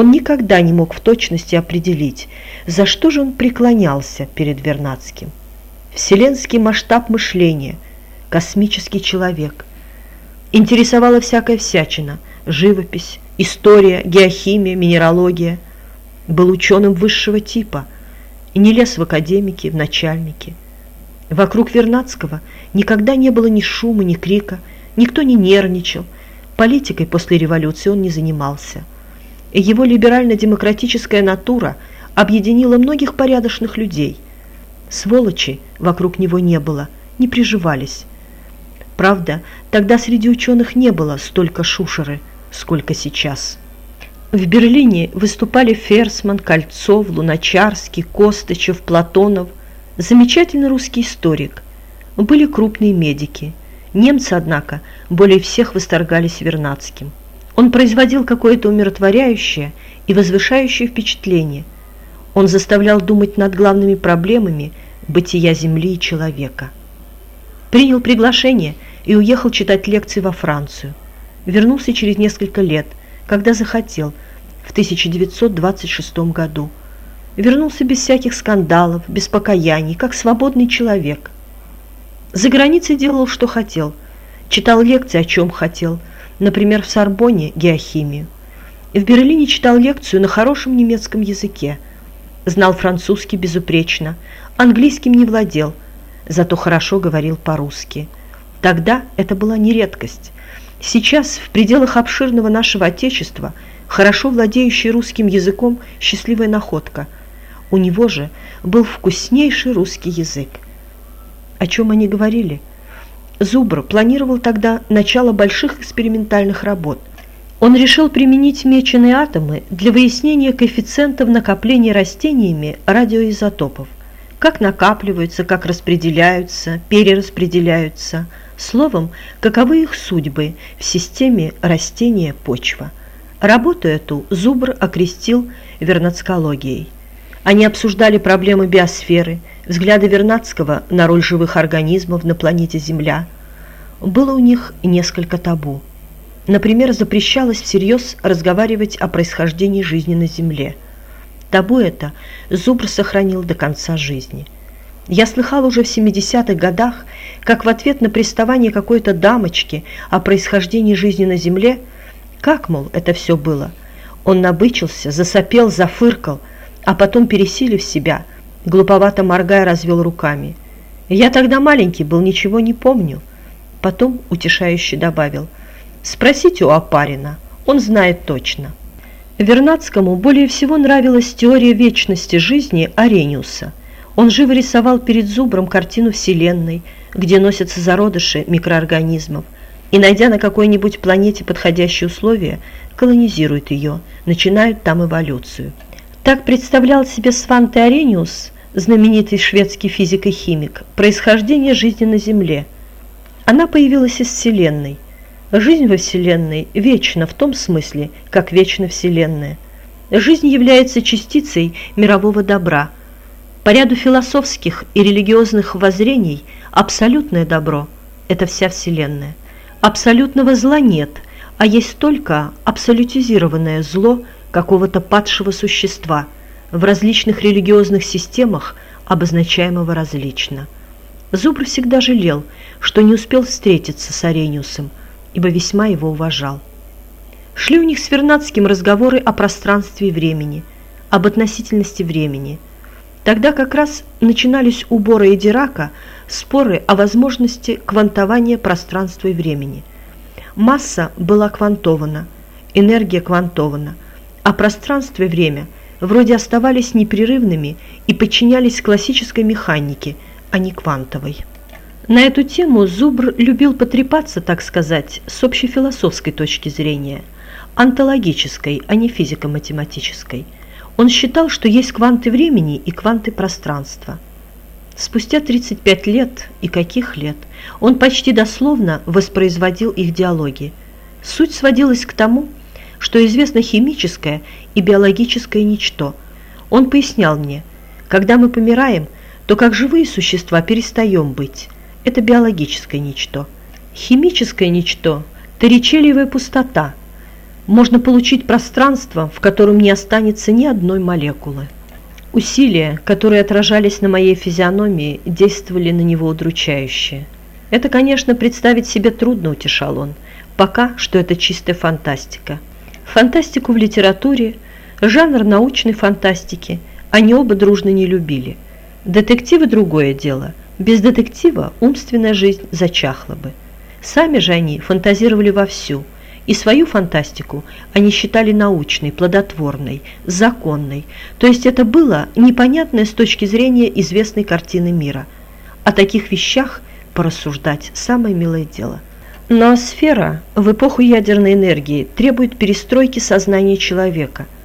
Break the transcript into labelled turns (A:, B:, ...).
A: Он никогда не мог в точности определить, за что же он преклонялся перед Вернадским. Вселенский масштаб мышления, космический человек. Интересовала всякая всячина – живопись, история, геохимия, минералогия. Был ученым высшего типа и не лез в академики, в начальники. Вокруг Вернадского никогда не было ни шума, ни крика, никто не нервничал. Политикой после революции он не занимался. Его либерально-демократическая натура объединила многих порядочных людей. Сволочи вокруг него не было, не приживались. Правда, тогда среди ученых не было столько шушеры, сколько сейчас. В Берлине выступали Ферсман, Кольцов, Луначарский, Костычев, Платонов. Замечательный русский историк. Были крупные медики. Немцы, однако, более всех восторгались Вернадским. Он производил какое-то умиротворяющее и возвышающее впечатление. Он заставлял думать над главными проблемами бытия Земли и человека. Принял приглашение и уехал читать лекции во Францию. Вернулся через несколько лет, когда захотел, в 1926 году. Вернулся без всяких скандалов, без покаяний, как свободный человек. За границей делал, что хотел. Читал лекции, о чем хотел – например, в Сорбонне геохимию. В Берлине читал лекцию на хорошем немецком языке. Знал французский безупречно, английским не владел, зато хорошо говорил по-русски. Тогда это была не редкость. Сейчас в пределах обширного нашего Отечества хорошо владеющий русским языком счастливая находка. У него же был вкуснейший русский язык. О чем они говорили? Зубр планировал тогда начало больших экспериментальных работ. Он решил применить меченые атомы для выяснения коэффициентов накопления растениями радиоизотопов. Как накапливаются, как распределяются, перераспределяются. Словом, каковы их судьбы в системе растения-почва. Работу эту Зубр окрестил вернацкологией. Они обсуждали проблемы биосферы, взгляды Вернадского на роль живых организмов на планете Земля. Было у них несколько табу. Например, запрещалось всерьез разговаривать о происхождении жизни на Земле. Табу это Зубр сохранил до конца жизни. Я слыхал уже в 70-х годах, как в ответ на приставание какой-то дамочки о происхождении жизни на Земле, как, мол, это все было, он набычился, засопел, зафыркал, а потом, пересилив себя, глуповато моргая, развел руками. «Я тогда маленький был, ничего не помню». Потом утешающе добавил. «Спросите у Апарина, он знает точно». Вернадскому более всего нравилась теория вечности жизни Арениуса. Он живо рисовал перед Зубром картину Вселенной, где носятся зародыши микроорганизмов, и, найдя на какой-нибудь планете подходящие условия, колонизируют ее, начинают там эволюцию. Так представлял себе Сванте Арениус, знаменитый шведский физик и химик, происхождение жизни на Земле. Она появилась из Вселенной. Жизнь во Вселенной вечна в том смысле, как вечна Вселенная. Жизнь является частицей мирового добра. По ряду философских и религиозных воззрений абсолютное добро – это вся Вселенная. Абсолютного зла нет, а есть только абсолютизированное зло – какого-то падшего существа, в различных религиозных системах обозначаемого различно. Зубр всегда жалел, что не успел встретиться с Арениусом, ибо весьма его уважал. Шли у них с Вернадским разговоры о пространстве и времени, об относительности времени. Тогда как раз начинались у Бора и Дирака споры о возможности квантования пространства и времени. Масса была квантована, энергия квантована – а пространство и время вроде оставались непрерывными и подчинялись классической механике, а не квантовой. На эту тему Зубр любил потрепаться, так сказать, с общефилософской точки зрения, онтологической, а не физико-математической. Он считал, что есть кванты времени и кванты пространства. Спустя 35 лет, и каких лет, он почти дословно воспроизводил их диалоги. Суть сводилась к тому, что известно химическое и биологическое ничто. Он пояснял мне, когда мы помираем, то как живые существа перестаем быть. Это биологическое ничто. Химическое ничто – торричелевая пустота. можно получить пространство, в котором не останется ни одной молекулы. Усилия, которые отражались на моей физиономии, действовали на него удручающе. Это, конечно, представить себе трудно, утешал он. Пока что это чистая фантастика. Фантастику в литературе, жанр научной фантастики они оба дружно не любили. Детективы – другое дело. Без детектива умственная жизнь зачахла бы. Сами же они фантазировали вовсю – и свою фантастику они считали научной, плодотворной, законной, то есть это было непонятное с точки зрения известной картины мира. О таких вещах порассуждать – самое милое дело. Но сфера в эпоху ядерной энергии требует перестройки сознания человека –